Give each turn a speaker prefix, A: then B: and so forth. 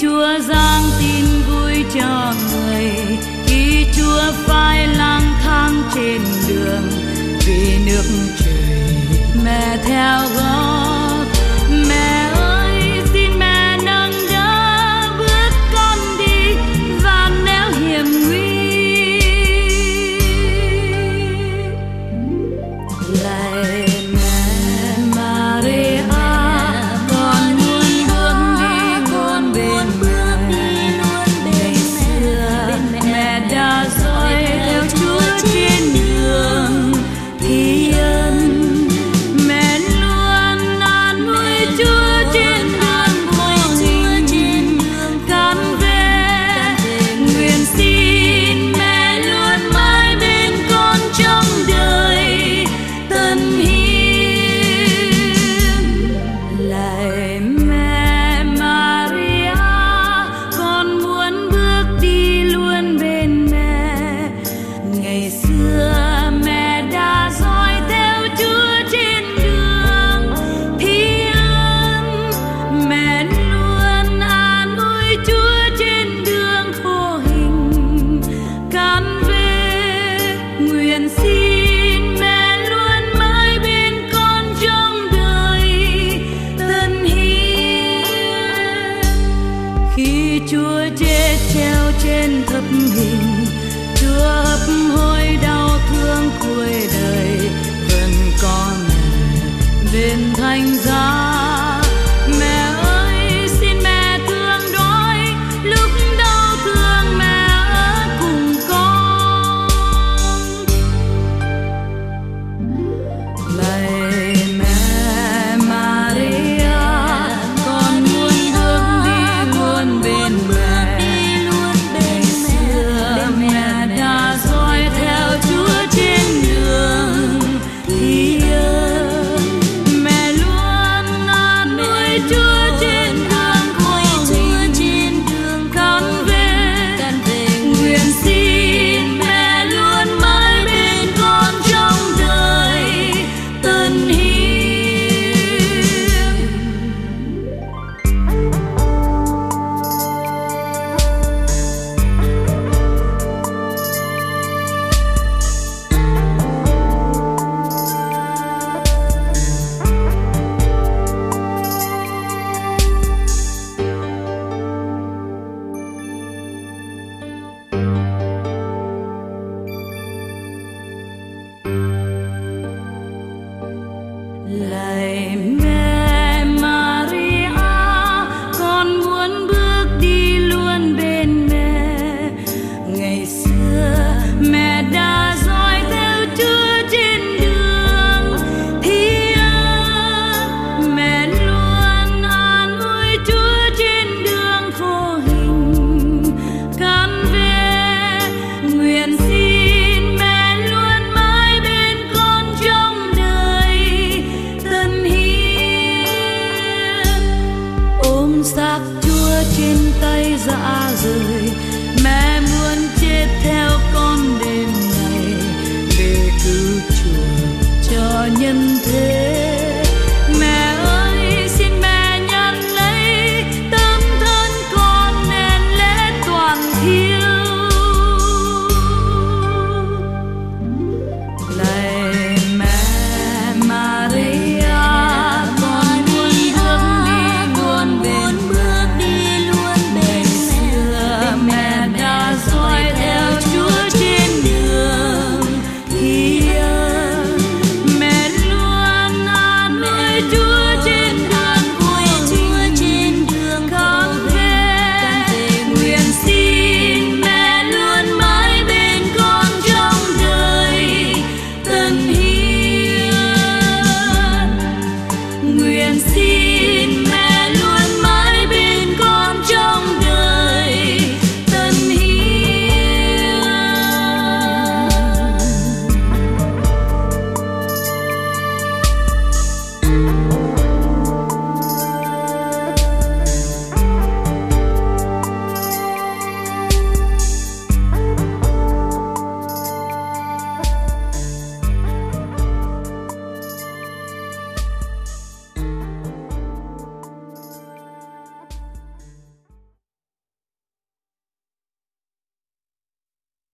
A: chúa giang tin vui cho người khi chúa phải lang thang trên đường, vì nước trời mẹ theo gót. chúa chết treo trên thập hình, chúa hấp hối đau thương cuối đời vẫn còn bên thanh giáo.